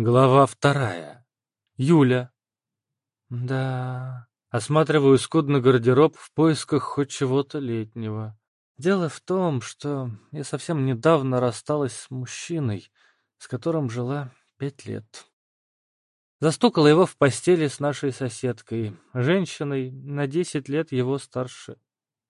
Глава вторая. Юля. Да, осматриваю скудный гардероб в поисках хоть чего-то летнего. Дело в том, что я совсем недавно рассталась с мужчиной, с которым жила пять лет. Застукала его в постели с нашей соседкой, женщиной на десять лет его старше.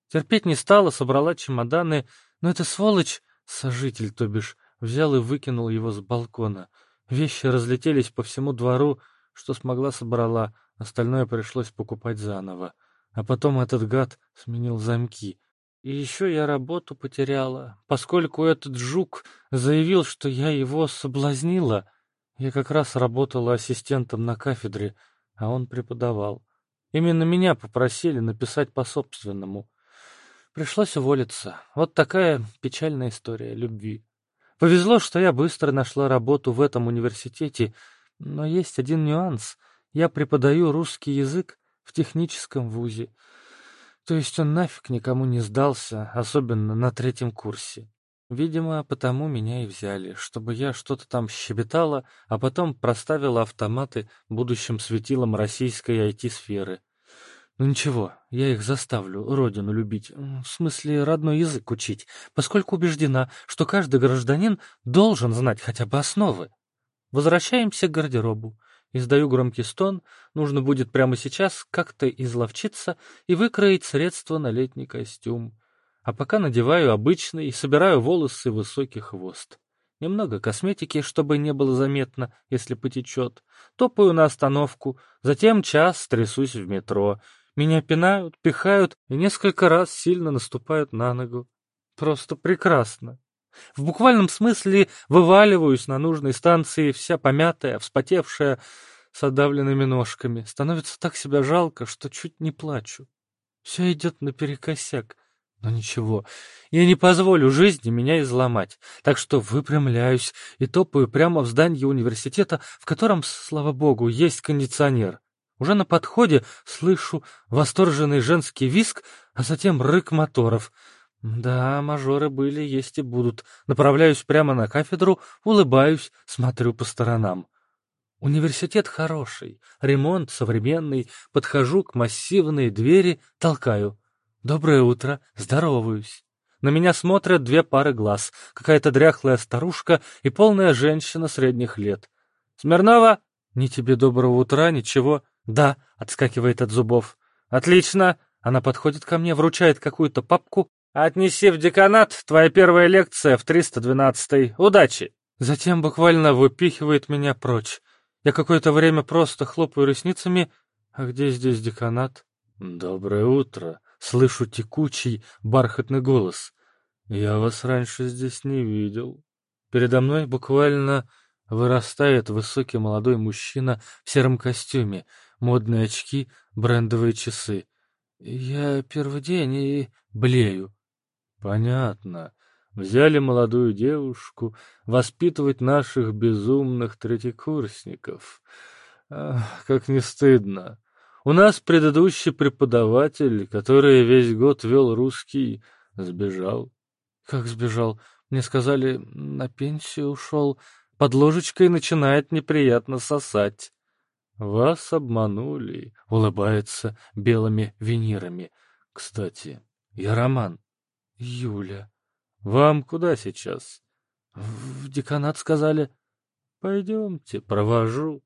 Терпеть не стала, собрала чемоданы, но эта сволочь, сожитель, то бишь, взял и выкинул его с балкона — Вещи разлетелись по всему двору, что смогла собрала, остальное пришлось покупать заново. А потом этот гад сменил замки. И еще я работу потеряла, поскольку этот жук заявил, что я его соблазнила. Я как раз работала ассистентом на кафедре, а он преподавал. Именно меня попросили написать по-собственному. Пришлось уволиться. Вот такая печальная история любви. Повезло, что я быстро нашла работу в этом университете, но есть один нюанс. Я преподаю русский язык в техническом вузе. То есть он нафиг никому не сдался, особенно на третьем курсе. Видимо, потому меня и взяли, чтобы я что-то там щебетала, а потом проставила автоматы будущим светилом российской IT-сферы. Ну ничего, я их заставлю родину любить, в смысле родной язык учить, поскольку убеждена, что каждый гражданин должен знать хотя бы основы. Возвращаемся к гардеробу. Издаю громкий стон, нужно будет прямо сейчас как-то изловчиться и выкроить средства на летний костюм. А пока надеваю обычный и собираю волосы в высокий хвост. Немного косметики, чтобы не было заметно, если потечет. Топаю на остановку, затем час трясусь в метро — меня пинают, пихают и несколько раз сильно наступают на ногу. Просто прекрасно. В буквальном смысле вываливаюсь на нужной станции, вся помятая, вспотевшая, с отдавленными ножками. Становится так себя жалко, что чуть не плачу. Все идет наперекосяк. Но ничего, я не позволю жизни меня изломать, так что выпрямляюсь и топаю прямо в здание университета, в котором, слава богу, есть кондиционер. Уже на подходе слышу восторженный женский виск, а затем рык моторов. Да, мажоры были, есть и будут. Направляюсь прямо на кафедру, улыбаюсь, смотрю по сторонам. Университет хороший, ремонт современный, подхожу к массивной двери, толкаю. Доброе утро, здороваюсь. На меня смотрят две пары глаз, какая-то дряхлая старушка и полная женщина средних лет. «Смирнова!» «Ни тебе доброго утра, ничего. «Да», — отскакивает от зубов. «Отлично!» Она подходит ко мне, вручает какую-то папку. «Отнеси в деканат, твоя первая лекция в 312-й. Удачи!» Затем буквально выпихивает меня прочь. Я какое-то время просто хлопаю ресницами. А где здесь деканат? «Доброе утро!» — слышу текучий, бархатный голос. «Я вас раньше здесь не видел». Передо мной буквально вырастает высокий молодой мужчина в сером костюме — модные очки, брендовые часы. Я первый день и блею. Понятно. Взяли молодую девушку воспитывать наших безумных третьекурсников. Ах, как не стыдно. У нас предыдущий преподаватель, который весь год вел русский, сбежал. Как сбежал? Мне сказали, на пенсию ушел. Под ложечкой начинает неприятно сосать. «Вас обманули», — улыбается белыми винирами. «Кстати, я Роман». «Юля». «Вам куда сейчас?» «В деканат сказали». «Пойдемте, провожу».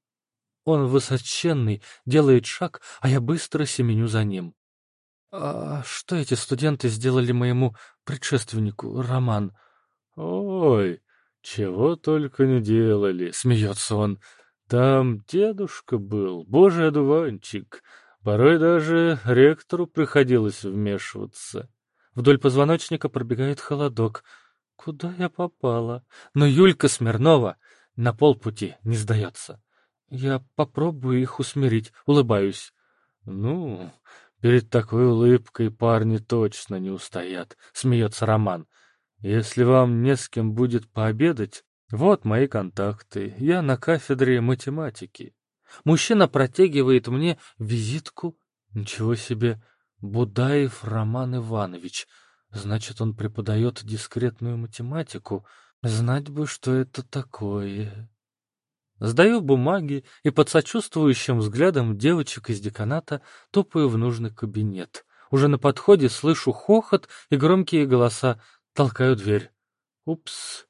Он высоченный, делает шаг, а я быстро семеню за ним. «А что эти студенты сделали моему предшественнику, Роман?» «Ой, чего только не делали», — смеется он. Там дедушка был, божий одуванчик. Порой даже ректору приходилось вмешиваться. Вдоль позвоночника пробегает холодок. Куда я попала? Но Юлька Смирнова на полпути не сдается. Я попробую их усмирить, улыбаюсь. Ну, перед такой улыбкой парни точно не устоят, смеется Роман. Если вам не с кем будет пообедать, вот мои контакты. Я на кафедре математики. Мужчина протягивает мне визитку. Ничего себе. Будаев Роман Иванович. Значит, он преподает дискретную математику. Знать бы, что это такое. Сдаю бумаги и под сочувствующим взглядом девочек из деканата топаю в нужный кабинет. Уже на подходе слышу хохот и громкие голоса. Толкаю дверь. Упс.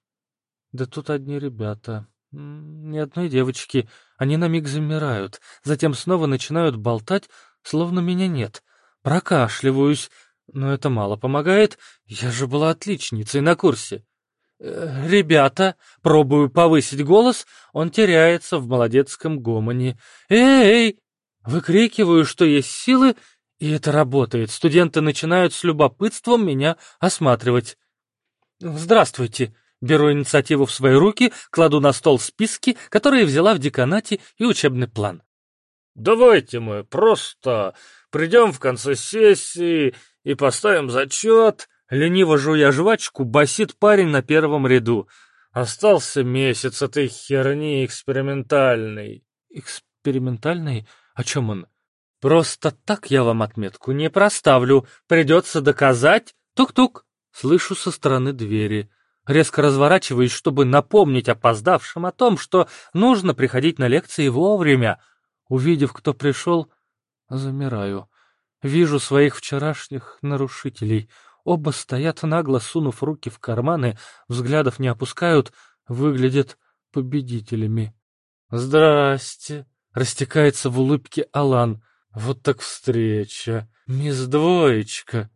Да тут одни ребята. Ни одной девочки. Они на миг замирают, затем снова начинают болтать, словно меня нет. Прокашливаюсь, но это мало помогает. Я же была отличницей на курсе. Э, «Ребята!» — пробую повысить голос, он теряется в молодецком гомоне. «Эй!» — выкрикиваю, что есть силы, и это работает. Студенты начинают с любопытством меня осматривать. «Здравствуйте!» Беру инициативу в свои руки, кладу на стол списки, которые взяла в деканате, и учебный план. «Давайте мы просто придем в конце сессии и поставим зачет», Лениво жуя жвачку, басит парень на первом ряду. Остался месяц этой херни экспериментальной. Экспериментальной? О чем он? Просто так я вам отметку не проставлю. Придется доказать. Тук-тук. Слышу со стороны двери. Резко разворачиваюсь, чтобы напомнить опоздавшим о том, что нужно приходить на лекции вовремя. Увидев, кто пришел, замираю. Вижу своих вчерашних нарушителей — Оба стоят нагло, сунув руки в карманы, взглядов не опускают, выглядят победителями. «Здрасте!» — растекается в улыбке Алан. «Вот так встреча! Мисс Двоечка!»